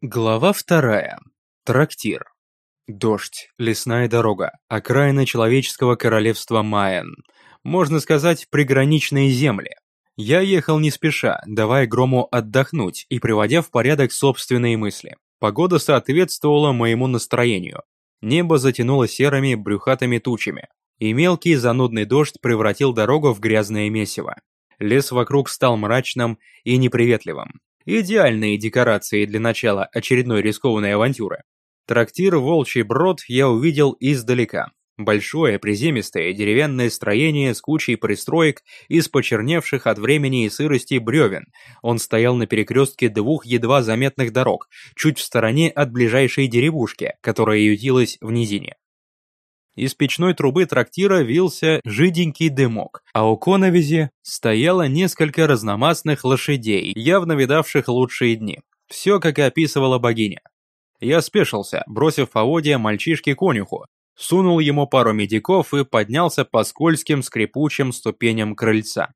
Глава вторая. Трактир. Дождь, лесная дорога, окраина человеческого королевства Майен. Можно сказать, приграничные земли. Я ехал не спеша, давая Грому отдохнуть и приводя в порядок собственные мысли. Погода соответствовала моему настроению. Небо затянуло серыми брюхатыми тучами, и мелкий занудный дождь превратил дорогу в грязное месиво. Лес вокруг стал мрачным и неприветливым. Идеальные декорации для начала очередной рискованной авантюры. Трактир «Волчий брод» я увидел издалека. Большое приземистое деревянное строение с кучей пристроек из почерневших от времени и сырости бревен. Он стоял на перекрестке двух едва заметных дорог, чуть в стороне от ближайшей деревушки, которая ютилась в низине. Из печной трубы трактира вился жиденький дымок, а у коновизи стояло несколько разномастных лошадей, явно видавших лучшие дни. Все, как и описывала богиня. Я спешился, бросив поводья мальчишке-конюху, сунул ему пару медиков и поднялся по скользким скрипучим ступеням крыльца.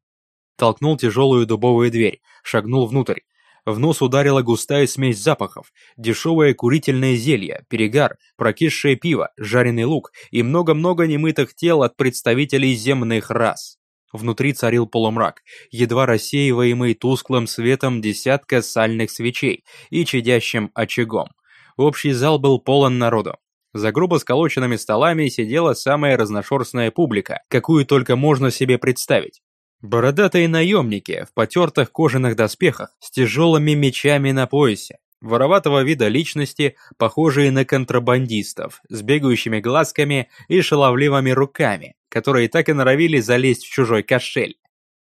Толкнул тяжелую дубовую дверь, шагнул внутрь, в нос ударила густая смесь запахов, дешевое курительное зелье, перегар, прокисшее пиво, жареный лук и много-много немытых тел от представителей земных рас. Внутри царил полумрак, едва рассеиваемый тусклым светом десятка сальных свечей и чадящим очагом. Общий зал был полон народу. За грубо сколоченными столами сидела самая разношерстная публика, какую только можно себе представить. Бородатые наемники в потертых кожаных доспехах с тяжелыми мечами на поясе, вороватого вида личности, похожие на контрабандистов, с бегающими глазками и шаловливыми руками, которые так и норовили залезть в чужой кошель.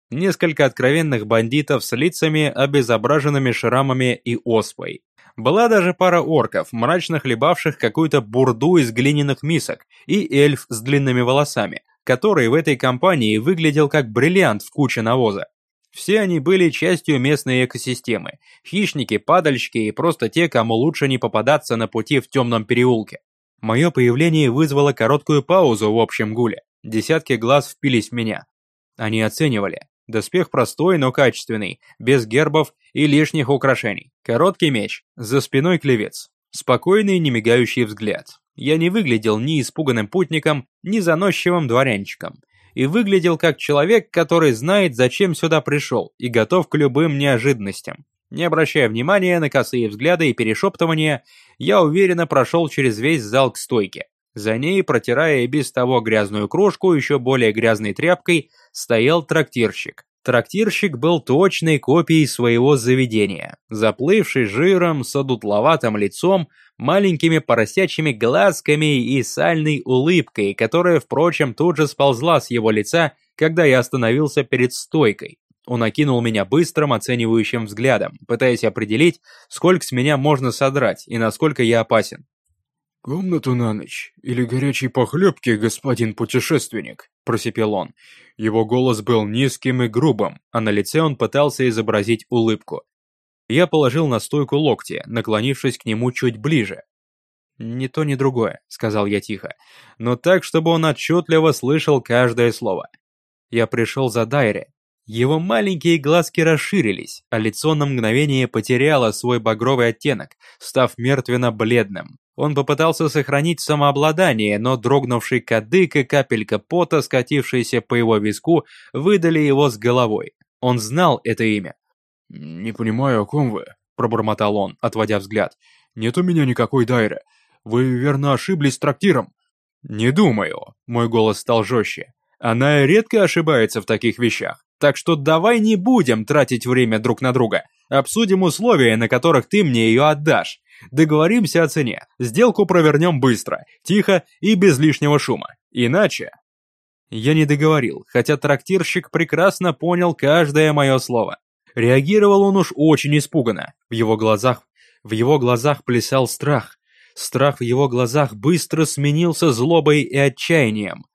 Несколько откровенных бандитов с лицами, обезображенными шрамами и оспой. Была даже пара орков, мрачно хлебавших какую-то бурду из глиняных мисок, и эльф с длинными волосами, который в этой компании выглядел как бриллиант в куче навоза. Все они были частью местной экосистемы, хищники, падальщики и просто те, кому лучше не попадаться на пути в темном переулке. Мое появление вызвало короткую паузу в общем гуле. Десятки глаз впились в меня. Они оценивали. Доспех простой, но качественный, без гербов и лишних украшений. Короткий меч, за спиной клевец. Спокойный, немигающий взгляд я не выглядел ни испуганным путником, ни заносчивым дворянчиком. И выглядел как человек, который знает, зачем сюда пришел, и готов к любым неожиданностям. Не обращая внимания на косые взгляды и перешептывания, я уверенно прошел через весь зал к стойке. За ней, протирая и без того грязную кружку еще более грязной тряпкой, стоял трактирщик. Трактирщик был точной копией своего заведения, заплывший жиром, с одутловатым лицом, маленькими поросячьими глазками и сальной улыбкой, которая, впрочем, тут же сползла с его лица, когда я остановился перед стойкой. Он окинул меня быстрым, оценивающим взглядом, пытаясь определить, сколько с меня можно содрать и насколько я опасен. «Комнату на ночь или горячей похлебки, господин путешественник?» – просипел он. Его голос был низким и грубым, а на лице он пытался изобразить улыбку. Я положил на стойку локти, наклонившись к нему чуть ближе. «Ни то, ни другое», — сказал я тихо, но так, чтобы он отчетливо слышал каждое слово. Я пришел за Дайре. Его маленькие глазки расширились, а лицо на мгновение потеряло свой багровый оттенок, став мертвенно-бледным. Он попытался сохранить самообладание, но дрогнувший кадык и капелька пота, скатившиеся по его виску, выдали его с головой. Он знал это имя. «Не понимаю, о ком вы», – пробормотал он, отводя взгляд. «Нет у меня никакой дайры. Вы верно ошиблись трактиром». «Не думаю», – мой голос стал жестче. «Она редко ошибается в таких вещах. Так что давай не будем тратить время друг на друга. Обсудим условия, на которых ты мне ее отдашь. Договоримся о цене. Сделку провернем быстро, тихо и без лишнего шума. Иначе... Я не договорил, хотя трактирщик прекрасно понял каждое мое слово. Реагировал он уж очень испуганно. В его глазах, в его глазах плясал страх. Страх в его глазах быстро сменился злобой и отчаянием.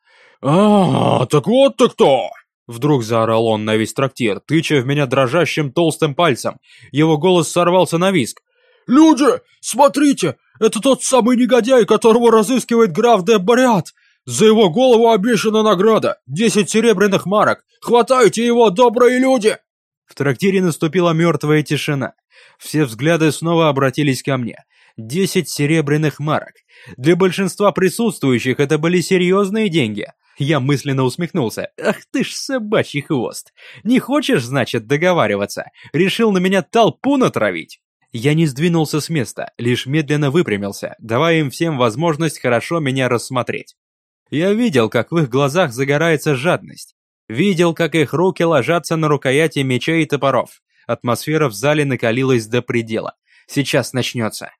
«А, так вот ты кто!» Вдруг заорал он на весь трактир, тыча в меня дрожащим толстым пальцем. Его голос сорвался на виск. «Люди, смотрите! Это тот самый негодяй, которого разыскивает граф де Бариат! За его голову обещана награда! Десять серебряных марок! Хватайте его, добрые люди!» В трактире наступила мертвая тишина. Все взгляды снова обратились ко мне. Десять серебряных марок. Для большинства присутствующих это были серьезные деньги. Я мысленно усмехнулся. «Ах ты ж собачий хвост! Не хочешь, значит, договариваться? Решил на меня толпу натравить?» Я не сдвинулся с места, лишь медленно выпрямился, давая им всем возможность хорошо меня рассмотреть. Я видел, как в их глазах загорается жадность. Видел, как их руки ложатся на рукояти мечей и топоров. Атмосфера в зале накалилась до предела. Сейчас начнется.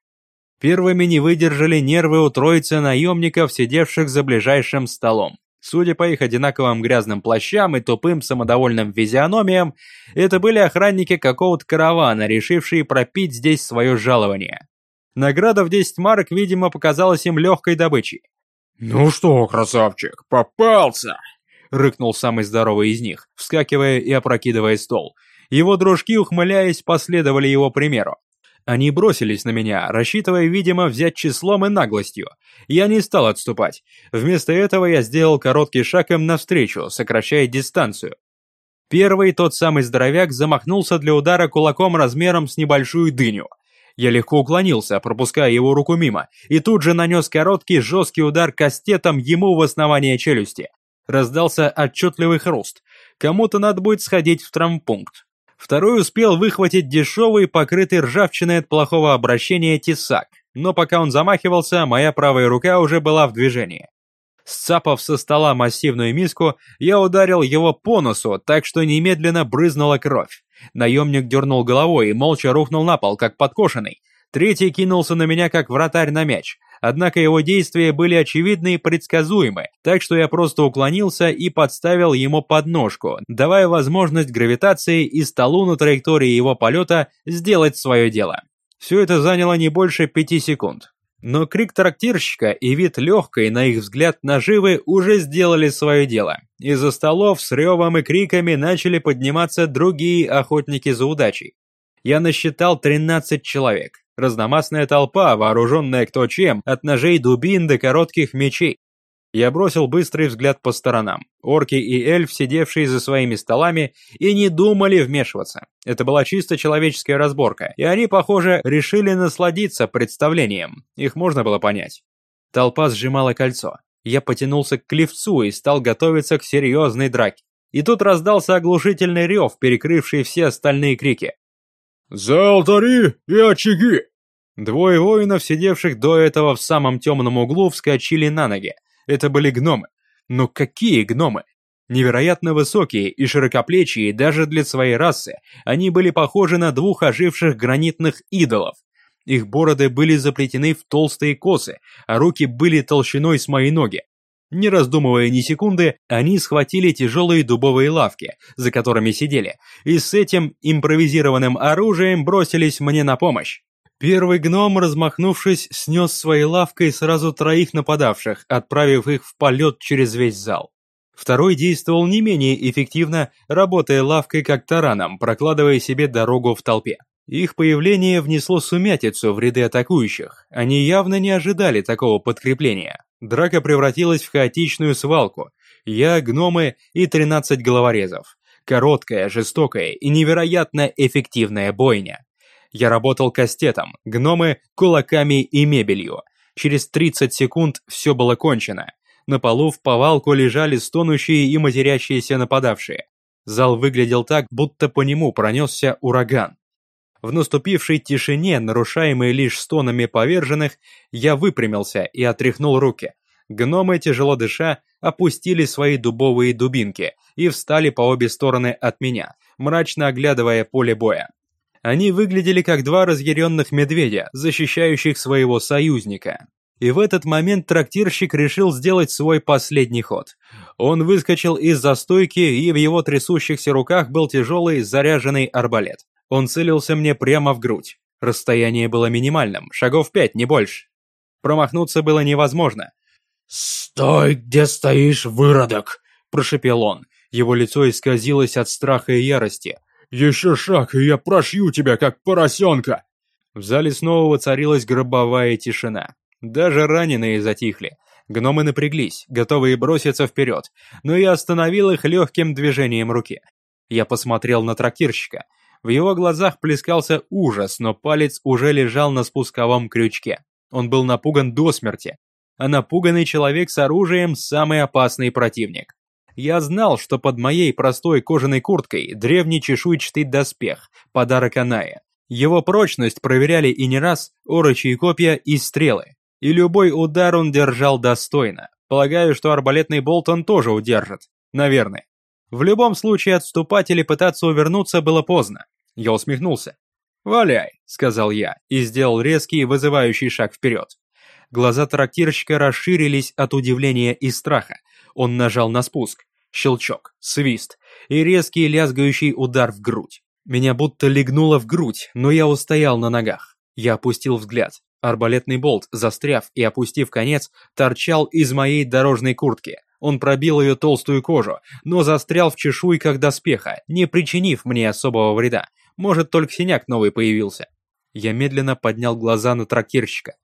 Первыми не выдержали нервы у троицы наемников, сидевших за ближайшим столом. Судя по их одинаковым грязным плащам и тупым самодовольным физиономиям, это были охранники какого-то каравана, решившие пропить здесь свое жалование. Награда в 10 марок, видимо, показалась им легкой добычей. «Ну что, красавчик, попался!» — рыкнул самый здоровый из них, вскакивая и опрокидывая стол. Его дружки, ухмыляясь, последовали его примеру. Они бросились на меня, рассчитывая, видимо, взять числом и наглостью. Я не стал отступать. Вместо этого я сделал короткий шаг им навстречу, сокращая дистанцию. Первый, тот самый здоровяк, замахнулся для удара кулаком размером с небольшую дыню. Я легко уклонился, пропуская его руку мимо, и тут же нанес короткий жесткий удар кастетом ему в основание челюсти. Раздался отчетливый хруст. Кому-то надо будет сходить в травмпункт. Второй успел выхватить дешевый, покрытый ржавчиной от плохого обращения тесак, но пока он замахивался, моя правая рука уже была в движении. Сцапав со стола массивную миску, я ударил его по носу, так что немедленно брызнула кровь. Наемник дернул головой и молча рухнул на пол, как подкошенный. Третий кинулся на меня, как вратарь на мяч. Однако его действия были очевидны и предсказуемы, так что я просто уклонился и подставил ему подножку, давая возможность гравитации и столу на траектории его полета сделать свое дело. Все это заняло не больше пяти секунд. Но крик трактирщика и вид легкой, на их взгляд, наживы уже сделали свое дело. Из-за столов с ревом и криками начали подниматься другие охотники за удачей. Я насчитал 13 человек. Разномастная толпа, вооруженная кто чем, от ножей дубин до коротких мечей. Я бросил быстрый взгляд по сторонам. Орки и эльф, сидевшие за своими столами, и не думали вмешиваться. Это была чисто человеческая разборка, и они, похоже, решили насладиться представлением. Их можно было понять. Толпа сжимала кольцо. Я потянулся к клевцу и стал готовиться к серьезной драке. И тут раздался оглушительный рев, перекрывший все остальные крики. «За алтари и очаги!» Двое воинов, сидевших до этого в самом темном углу, вскочили на ноги. Это были гномы. Но какие гномы? Невероятно высокие и широкоплечие даже для своей расы, они были похожи на двух оживших гранитных идолов. Их бороды были заплетены в толстые косы, а руки были толщиной с мои ноги. Не раздумывая ни секунды, они схватили тяжелые дубовые лавки, за которыми сидели, и с этим импровизированным оружием бросились мне на помощь. Первый гном, размахнувшись, снес своей лавкой сразу троих нападавших, отправив их в полет через весь зал. Второй действовал не менее эффективно, работая лавкой как тараном, прокладывая себе дорогу в толпе. Их появление внесло сумятицу в ряды атакующих. Они явно не ожидали такого подкрепления. Драка превратилась в хаотичную свалку. Я, гномы и 13 головорезов. Короткая, жестокая и невероятно эффективная бойня. Я работал кастетом, гномы – кулаками и мебелью. Через 30 секунд все было кончено. На полу в повалку лежали стонущие и матерящиеся нападавшие. Зал выглядел так, будто по нему пронесся ураган. В наступившей тишине, нарушаемой лишь стонами поверженных, я выпрямился и отряхнул руки. Гномы, тяжело дыша, опустили свои дубовые дубинки и встали по обе стороны от меня, мрачно оглядывая поле боя. Они выглядели как два разъяренных медведя, защищающих своего союзника. И в этот момент трактирщик решил сделать свой последний ход. Он выскочил из застойки, и в его трясущихся руках был тяжелый заряженный арбалет. Он целился мне прямо в грудь. Расстояние было минимальным, шагов пять, не больше. Промахнуться было невозможно. «Стой, где стоишь, выродок!» – прошепел он. Его лицо исказилось от страха и ярости. «Еще шаг, и я прошью тебя, как поросенка!» В зале снова воцарилась гробовая тишина. Даже раненые затихли. Гномы напряглись, готовые броситься вперед, но я остановил их легким движением руки. Я посмотрел на трактирщика. В его глазах плескался ужас, но палец уже лежал на спусковом крючке. Он был напуган до смерти. А напуганный человек с оружием – самый опасный противник. Я знал, что под моей простой кожаной курткой древний чешуйчатый доспех, подарок Аная. Его прочность проверяли и не раз орочи и копья и стрелы. И любой удар он держал достойно. Полагаю, что арбалетный болт он тоже удержит. Наверное. В любом случае отступать или пытаться увернуться было поздно. Я усмехнулся. «Валяй», — сказал я, и сделал резкий, вызывающий шаг вперед. Глаза трактирщика расширились от удивления и страха. Он нажал на спуск. Щелчок, свист и резкий лязгающий удар в грудь. Меня будто легнуло в грудь, но я устоял на ногах. Я опустил взгляд. Арбалетный болт, застряв и опустив конец, торчал из моей дорожной куртки. Он пробил ее толстую кожу, но застрял в чешуйках доспеха, не причинив мне особого вреда. Может, только синяк новый появился. Я медленно поднял глаза на трактирщика.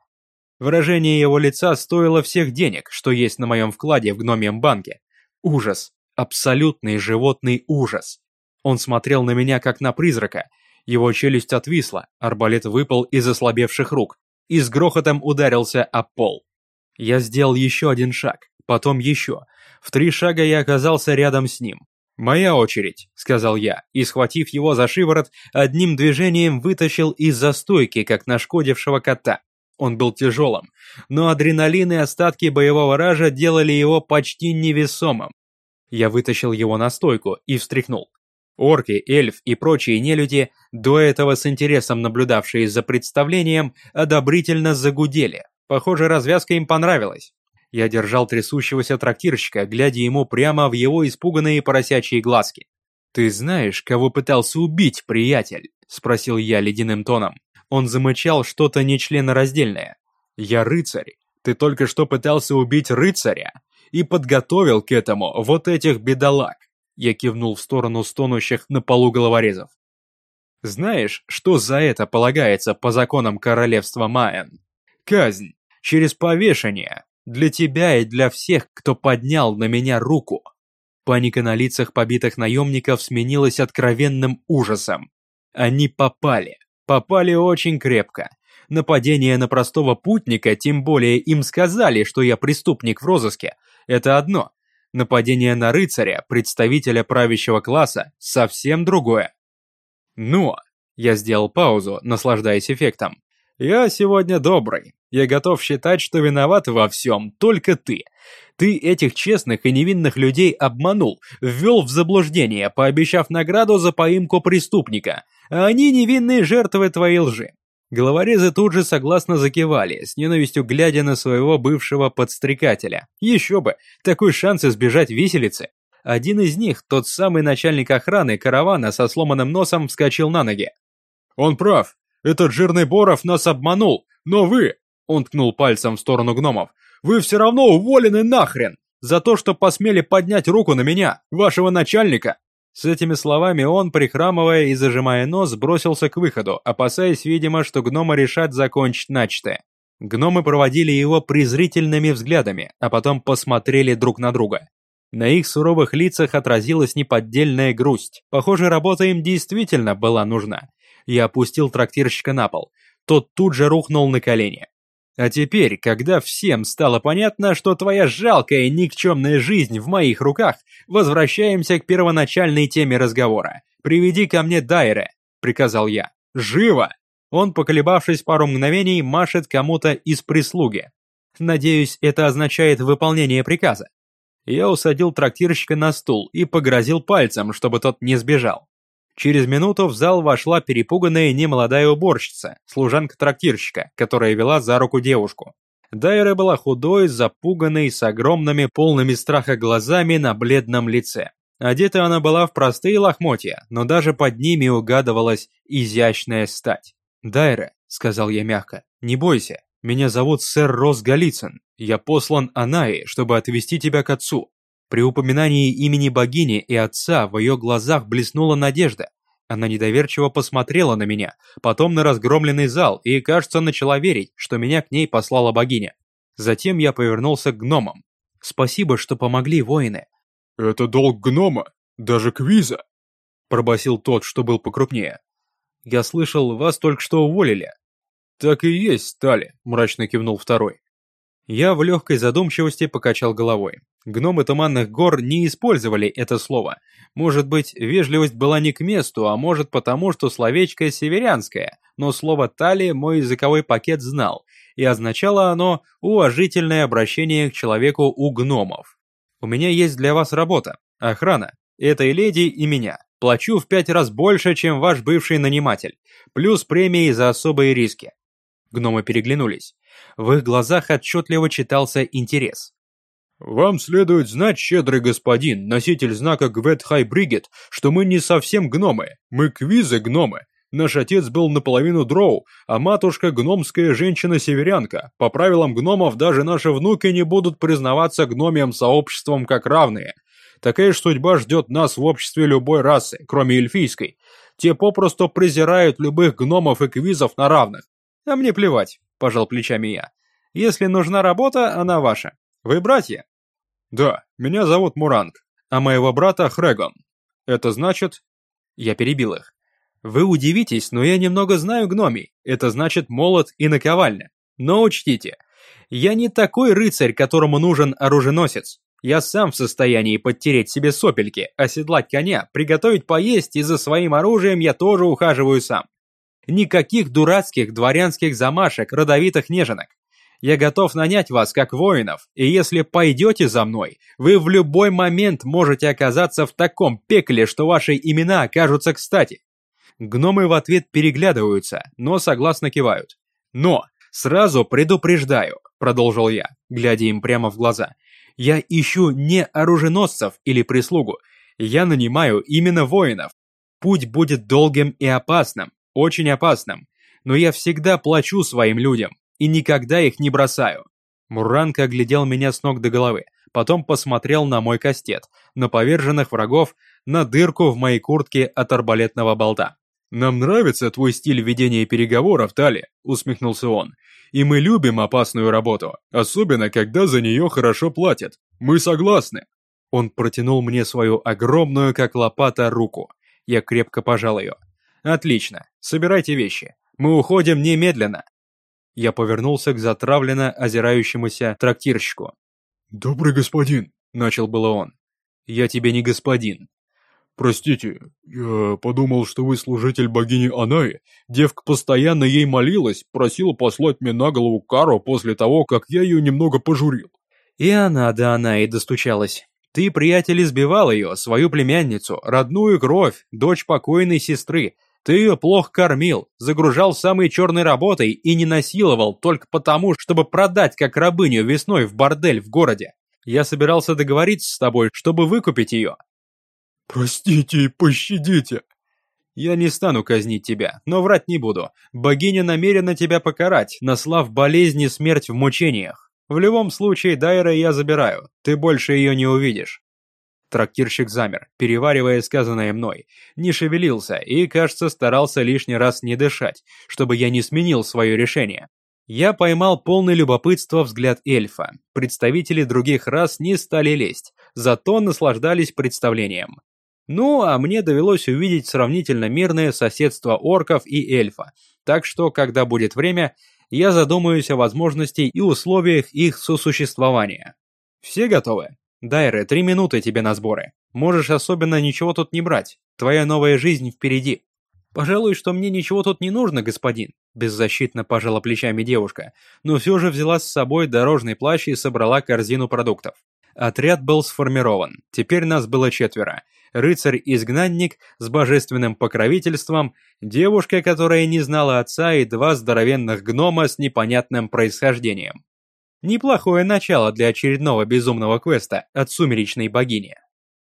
Выражение его лица стоило всех денег, что есть на моем вкладе в гномьем банке. Ужас. Абсолютный животный ужас. Он смотрел на меня, как на призрака. Его челюсть отвисла, арбалет выпал из ослабевших рук и с грохотом ударился о пол. Я сделал еще один шаг, потом еще. В три шага я оказался рядом с ним. «Моя очередь», — сказал я, и, схватив его за шиворот, одним движением вытащил из застойки, как нашкодившего кота. Он был тяжелым, но адреналин и остатки боевого ража делали его почти невесомым. Я вытащил его на стойку и встряхнул. Орки, эльф и прочие нелюди, до этого с интересом наблюдавшие за представлением, одобрительно загудели. Похоже, развязка им понравилась. Я держал трясущегося трактирщика, глядя ему прямо в его испуганные поросячьи глазки. «Ты знаешь, кого пытался убить, приятель?» – спросил я ледяным тоном. Он замычал что-то нечленораздельное. «Я рыцарь. Ты только что пытался убить рыцаря и подготовил к этому вот этих бедолаг. Я кивнул в сторону стонущих на полу головорезов. Знаешь, что за это полагается по законам королевства Майен? Казнь через повешение для тебя и для всех, кто поднял на меня руку. Паника на лицах побитых наемников сменилась откровенным ужасом. Они попали. Попали очень крепко. Нападение на простого путника, тем более им сказали, что я преступник в розыске, это одно. Нападение на рыцаря, представителя правящего класса, совсем другое. Но, я сделал паузу, наслаждаясь эффектом. Я сегодня добрый. Я готов считать, что виноват во всем только ты. Ты этих честных и невинных людей обманул, ввел в заблуждение, пообещав награду за поимку преступника, а они невинные жертвы твоей лжи. Головорезы тут же согласно закивали, с ненавистью глядя на своего бывшего подстрекателя. Еще бы, такой шанс избежать виселицы. Один из них, тот самый начальник охраны каравана со сломанным носом, вскочил на ноги. «Он прав. Этот жирный Боров нас обманул. Но вы...» Он ткнул пальцем в сторону гномов. «Вы все равно уволены нахрен! За то, что посмели поднять руку на меня, вашего начальника!» С этими словами он, прихрамывая и зажимая нос, бросился к выходу, опасаясь, видимо, что гномы решат закончить начатое. Гномы проводили его презрительными взглядами, а потом посмотрели друг на друга. На их суровых лицах отразилась неподдельная грусть. Похоже, работа им действительно была нужна. Я опустил трактирщика на пол. Тот тут же рухнул на колени. А теперь, когда всем стало понятно, что твоя жалкая никчемная жизнь в моих руках, возвращаемся к первоначальной теме разговора. «Приведи ко мне Дайре», — приказал я. «Живо!» Он, поколебавшись пару мгновений, машет кому-то из прислуги. Надеюсь, это означает выполнение приказа. Я усадил трактирщика на стул и погрозил пальцем, чтобы тот не сбежал. Через минуту в зал вошла перепуганная немолодая уборщица, служанка трактирщика, которая вела за руку девушку. Дайра была худой, запуганной, с огромными, полными страха глазами на бледном лице. Одета она была в простые лохмотья, но даже под ними угадывалась изящная стать. «Дайра», — сказал я мягко, — «не бойся, меня зовут сэр Рос Голицын. Я послан Анаи, чтобы отвезти тебя к отцу. При упоминании имени богини и отца в ее глазах блеснула надежда. Она недоверчиво посмотрела на меня, потом на разгромленный зал и, кажется, начала верить, что меня к ней послала богиня. Затем я повернулся к гномам. «Спасибо, что помогли, воины». «Это долг гнома, даже квиза». пробасил тот, что был покрупнее. «Я слышал, вас только что уволили». «Так и есть, стали», — мрачно кивнул второй. Я в легкой задумчивости покачал головой. Гномы Туманных гор не использовали это слово. Может быть, вежливость была не к месту, а может потому, что словечко северянское, но слово «тали» мой языковой пакет знал, и означало оно уважительное обращение к человеку у гномов. У меня есть для вас работа, охрана, этой леди и меня. Плачу в пять раз больше, чем ваш бывший наниматель, плюс премии за особые риски. Гномы переглянулись. В их глазах отчетливо читался интерес. «Вам следует знать, щедрый господин, носитель знака Гвет Хай что мы не совсем гномы, мы квизы-гномы. Наш отец был наполовину дроу, а матушка гномская женщина-северянка. По правилам гномов даже наши внуки не будут признаваться гномием сообществом как равные. Такая же судьба ждет нас в обществе любой расы, кроме эльфийской. Те попросту презирают любых гномов и квизов на равных. А мне плевать, пожал плечами я. Если нужна работа, она ваша. Вы братья? Да, меня зовут Муранг, а моего брата Хрегон. Это значит... Я перебил их. Вы удивитесь, но я немного знаю гномий. Это значит молот и наковальня. Но учтите, я не такой рыцарь, которому нужен оруженосец. Я сам в состоянии подтереть себе сопельки, оседлать коня, приготовить поесть, и за своим оружием я тоже ухаживаю сам. Никаких дурацких дворянских замашек, родовитых неженок. Я готов нанять вас как воинов, и если пойдете за мной, вы в любой момент можете оказаться в таком пекле, что ваши имена окажутся кстати. Гномы в ответ переглядываются, но согласно кивают. Но, сразу предупреждаю, продолжил я, глядя им прямо в глаза, я ищу не оруженосцев или прислугу. Я нанимаю именно воинов. Путь будет долгим и опасным, очень опасным. Но я всегда плачу своим людям и никогда их не бросаю. Муранка оглядел меня с ног до головы, потом посмотрел на мой кастет, на поверженных врагов, на дырку в моей куртке от арбалетного болта. «Нам нравится твой стиль ведения переговоров, Тали», — усмехнулся он. И мы любим опасную работу, особенно когда за нее хорошо платят. Мы согласны. Он протянул мне свою огромную, как лопата, руку. Я крепко пожал ее. Отлично, собирайте вещи. Мы уходим немедленно. Я повернулся к затравленно озирающемуся трактирщику. «Добрый господин», — начал было он. «Я тебе не господин», «Простите, я подумал, что вы служитель богини Анаи. Девка постоянно ей молилась, просила послать мне на голову кару после того, как я ее немного пожурил». И она до Анаи достучалась. «Ты, приятель, избивал ее, свою племянницу, родную кровь, дочь покойной сестры. Ты ее плохо кормил, загружал самой черной работой и не насиловал только потому, чтобы продать как рабыню весной в бордель в городе. Я собирался договориться с тобой, чтобы выкупить ее, «Простите и пощадите!» «Я не стану казнить тебя, но врать не буду. Богиня намерена тебя покарать, наслав болезни смерть в мучениях. В любом случае, Дайра я забираю, ты больше ее не увидишь». Трактирщик замер, переваривая сказанное мной, не шевелился и, кажется, старался лишний раз не дышать, чтобы я не сменил свое решение. Я поймал полный любопытства взгляд эльфа. Представители других рас не стали лезть, зато наслаждались представлением. Ну, а мне довелось увидеть сравнительно мирное соседство орков и эльфа, так что, когда будет время, я задумаюсь о возможности и условиях их сосуществования. Все готовы? Дайре, три минуты тебе на сборы. Можешь особенно ничего тут не брать. Твоя новая жизнь впереди. Пожалуй, что мне ничего тут не нужно, господин. Беззащитно пожала плечами девушка, но все же взяла с собой дорожный плащ и собрала корзину продуктов. Отряд был сформирован, теперь нас было четверо. Рыцарь-изгнанник с божественным покровительством, девушка, которая не знала отца и два здоровенных гнома с непонятным происхождением. Неплохое начало для очередного безумного квеста от сумеречной богини.